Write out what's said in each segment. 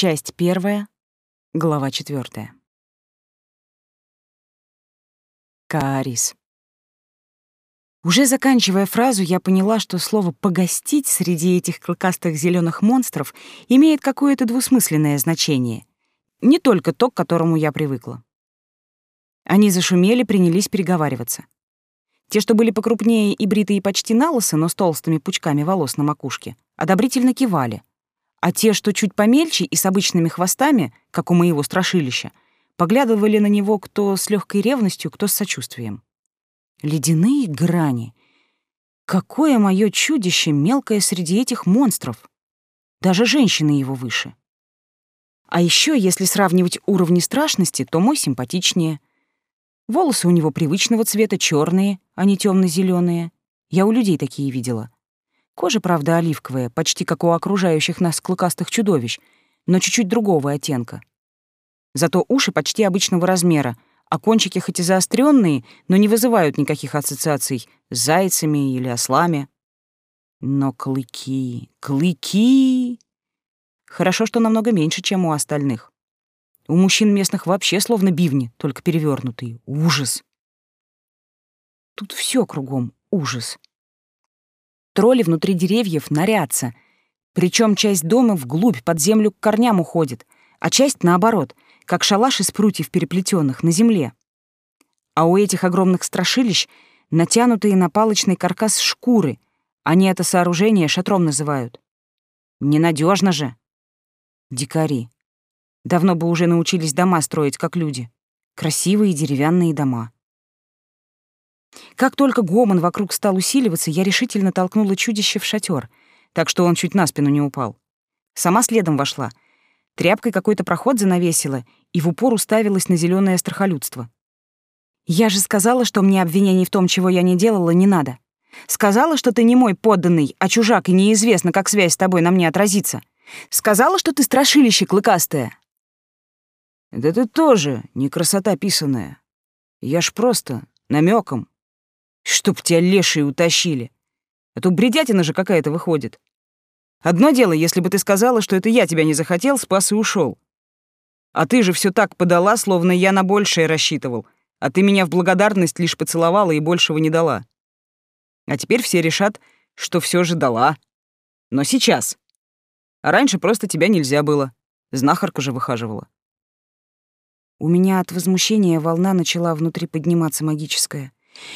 Часть первая, глава четвертая. Каарис. Уже заканчивая фразу, я поняла, что слово «погостить» среди этих клыкастых зеленых монстров имеет какое-то двусмысленное значение. Не только то, к которому я привыкла. Они зашумели, принялись переговариваться. Те, что были покрупнее и бритые почти на лысо, но с толстыми пучками волос на макушке, одобрительно кивали. А те, что чуть помельче и с обычными хвостами, как у моего страшилища, поглядывали на него кто с легкой ревностью, кто с сочувствием. Ледяные грани. Какое мое чудище мелкое среди этих монстров. Даже женщины его выше. А еще, если сравнивать уровни страшности, то мой симпатичнее. Волосы у него привычного цвета, черные, а не темно-зеленые. Я у людей такие видела. Кожа, правда, оливковая, почти как у окружающих нас клыкастых чудовищ, но чуть-чуть другого оттенка. Зато уши почти обычного размера, а кончики хоть и заостренные, но не вызывают никаких ассоциаций с зайцами или ослами. Но клыки, клыки... Хорошо, что намного меньше, чем у остальных. У мужчин местных вообще словно бивни, только перевернутые. Ужас. Тут все кругом ужас. Тролли внутри деревьев норятся, причем часть дома вглубь под землю к корням уходит, а часть наоборот — как шалаш из прутьев переплетенных на земле. А у этих огромных страшилищ натянутые на палочный каркас шкуры. Они это сооружение шатром называют. Ненадежно же. Дикари. Давно бы уже научились дома строить, как люди. Красивые деревянные дома. Как только гомон вокруг стал усиливаться, я решительно толкнула чудище в шатер, так что он чуть на спину не упал. Сама следом вошла — Тряпкой какой-то проход занавесила и в упор уставилась на зеленое страхолюдство. «Я же сказала, что мне обвинений в том, чего я не делала, не надо. Сказала, что ты не мой подданный, а чужак, и неизвестно, как связь с тобой на мне отразится. Сказала, что ты страшилище клыкастое». «Да ты тоже не красота писаная. Я ж просто намеком, Чтоб тебя лешие утащили. А то бредятина же какая-то выходит. Одно дело, если бы ты сказала, что это я тебя не захотел, спас и ушел. А ты же все так подала, словно я на большее рассчитывал, а ты меня в благодарность лишь поцеловала и большего не дала. А теперь все решат, что все же дала. Но сейчас. А раньше просто тебя нельзя было. Знахарка же выхаживала. У меня от возмущения волна начала внутри подниматься магическая.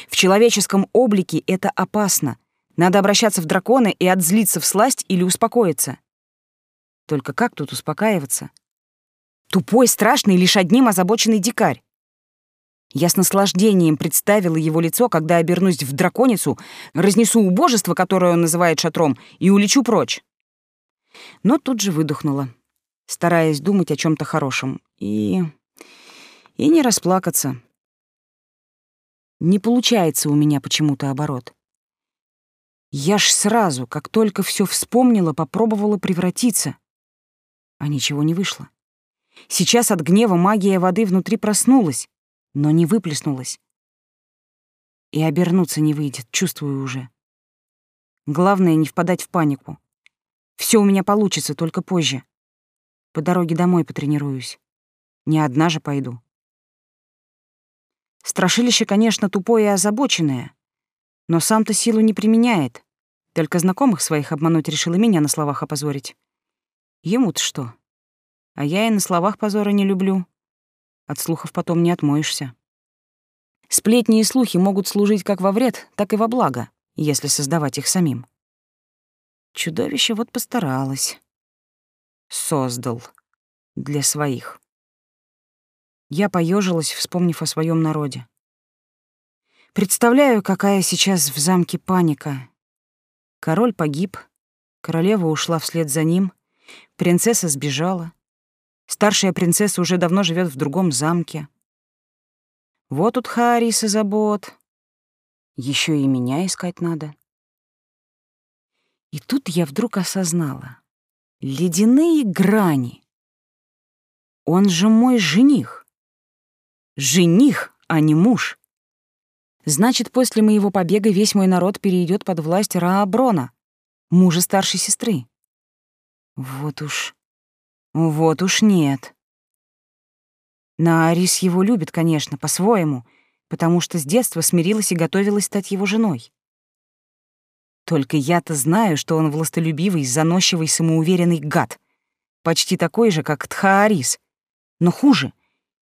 В человеческом облике это опасно, надо обращаться в дракона и отзлиться в сласть или успокоиться. Только как тут успокаиваться? Тупой, страшный, лишь одним озабоченный дикарь. Я с наслаждением представила его лицо, когда обернусь в драконицу, разнесу убожество, которое он называет шатром, и улечу прочь. Но тут же выдохнула, стараясь думать о чем то хорошем. И... и не расплакаться. Не получается у меня почему-то оборот. Я ж сразу, как только все вспомнила, попробовала превратиться. А ничего не вышло. Сейчас от гнева магия воды внутри проснулась, но не выплеснулась. И обернуться не выйдет, чувствую уже. Главное — не впадать в панику. Все у меня получится, только позже. По дороге домой потренируюсь. Не одна же пойду. Страшилище, конечно, тупое и озабоченное, но сам-то силу не применяет. Только знакомых своих обмануть решил и меня на словах опозорить. Ему-то что? А я и на словах позора не люблю. От слухов потом не отмоешься. Сплетни и слухи могут служить как во вред, так и во благо, если создавать их самим. Чудовище вот постаралось. Создал. Для своих. Я поежилась, вспомнив о своем народе. Представляю, какая сейчас в замке паника. Король погиб, королева ушла вслед за ним, принцесса сбежала. Старшая принцесса уже давно живет в другом замке. Вот тут Хариса забот. Еще и меня искать надо. И тут я вдруг осознала. Ледяные грани. Он же мой жених. Жених, а не муж. Значит, после моего побега весь мой народ перейдет под власть Рааброна, мужа старшей сестры. Вот уж. Вот уж нет. Наарис его любит, конечно, по-своему, потому что с детства смирилась и готовилась стать его женой. Только я-то знаю, что он властолюбивый, заносчивый, самоуверенный гад. Почти такой же, как Тхаарис. Но хуже.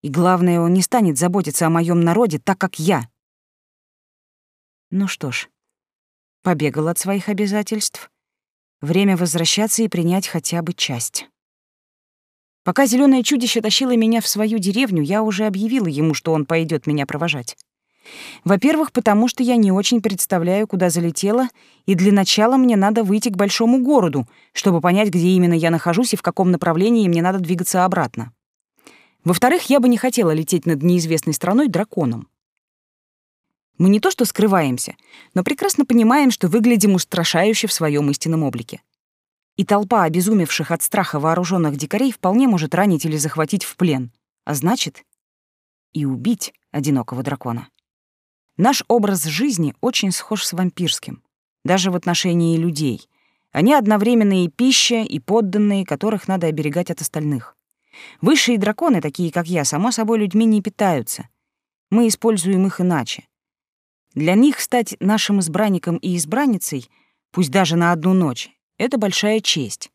И главное, он не станет заботиться о моем народе так, как я. Ну что ж, побегал от своих обязательств. Время возвращаться и принять хотя бы часть. Пока зеленое чудище тащило меня в свою деревню, я уже объявила ему, что он пойдет меня провожать. Во-первых, потому что я не очень представляю, куда залетела, и для начала мне надо выйти к большому городу, чтобы понять, где именно я нахожусь и в каком направлении мне надо двигаться обратно. Во-вторых, я бы не хотела лететь над неизвестной страной драконом. Мы не то что скрываемся, но прекрасно понимаем, что выглядим устрашающе в своем истинном облике. И толпа обезумевших от страха вооруженных дикарей вполне может ранить или захватить в плен, а значит, и убить одинокого дракона. Наш образ жизни очень схож с вампирским, даже в отношении людей. Они одновременно и пища, и подданные, которых надо оберегать от остальных. Высшие драконы, такие как я, само собой людьми не питаются. Мы используем их иначе. Для них стать нашим избранником и избранницей, пусть даже на одну ночь, это большая честь.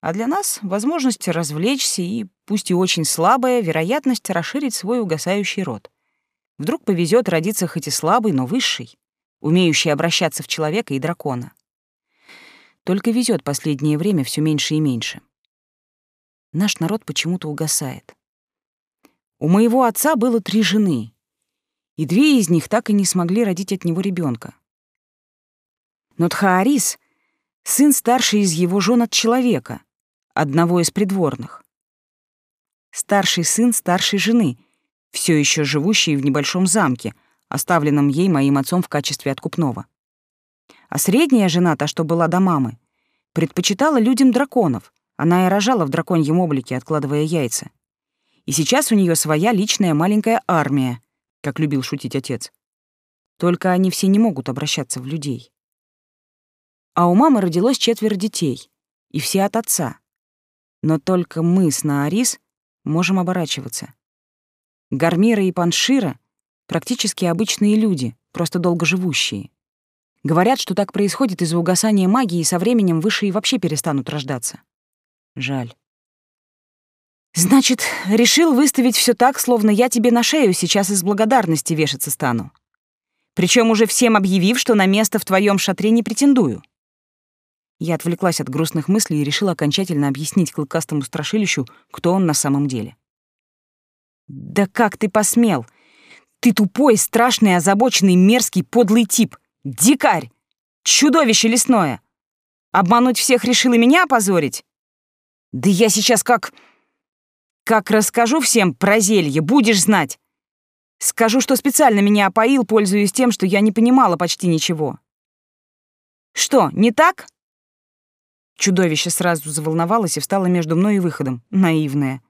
А для нас — возможность развлечься и, пусть и очень слабая, вероятность расширить свой угасающий род. Вдруг повезет родиться хоть и слабый, но высший, умеющий обращаться в человека и дракона. Только везет последнее время все меньше и меньше. Наш народ почему-то угасает. У моего отца было три жены, и две из них так и не смогли родить от него ребенка. Но Тхаарис — сын старший из его жен от человека, одного из придворных. Старший сын старшей жены, все еще живущей в небольшом замке, оставленном ей моим отцом в качестве откупного. А средняя жена, та, что была до мамы, предпочитала людям драконов. Она и рожала в драконьем облике, откладывая яйца. И сейчас у нее своя личная маленькая армия, как любил шутить отец. Только они все не могут обращаться в людей. А у мамы родилось четверо детей, и все от отца. Но только мы с Наарис можем оборачиваться. Гармира и Паншира — практически обычные люди, просто долгоживущие. Говорят, что так происходит из-за угасания магии, и со временем высшие вообще перестанут рождаться. Жаль. Значит, решил выставить все так, словно я тебе на шею сейчас из благодарности вешаться стану. Причем уже всем объявив, что на место в твоем шатре не претендую. Я отвлеклась от грустных мыслей и решила окончательно объяснить клыкастому страшилищу, кто он на самом деле. «Да как ты посмел? Ты тупой, страшный, озабоченный, мерзкий, подлый тип. Дикарь! Чудовище лесное! Обмануть всех решил и меня опозорить? Да я сейчас как... Как расскажу всем про зелье, будешь знать. Скажу, что специально меня опоил, пользуясь тем, что я не понимала почти ничего. Что, не так? Чудовище сразу заволновалось и встало между мной и выходом, наивное.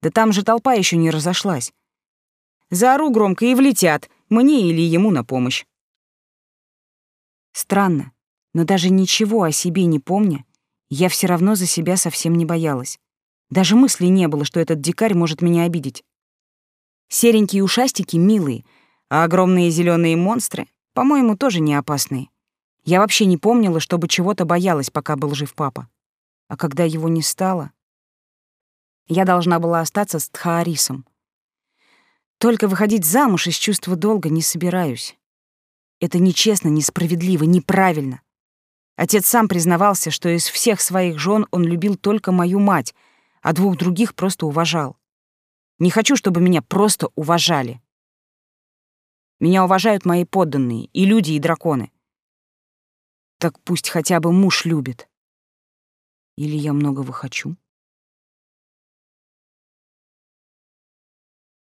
Да там же толпа еще не разошлась. Заору громко и влетят, мне или ему на помощь. Странно, но даже ничего о себе не помня, я все равно за себя совсем не боялась. Даже мысли не было, что этот дикарь может меня обидеть. Серенькие ушастики милые, а огромные зеленые монстры, по-моему, тоже не опасные. Я вообще не помнила, чтобы чего-то боялась, пока был жив папа. А когда его не стало... Я должна была остаться с Тхаарисом. Только выходить замуж из чувства долга не собираюсь. Это нечестно, несправедливо, неправильно. Отец сам признавался, что из всех своих жен он любил только мою мать, а двух других просто уважал. Не хочу, чтобы меня просто уважали. Меня уважают мои подданные, и люди, и драконы. Так пусть хотя бы муж любит. Или я многого хочу?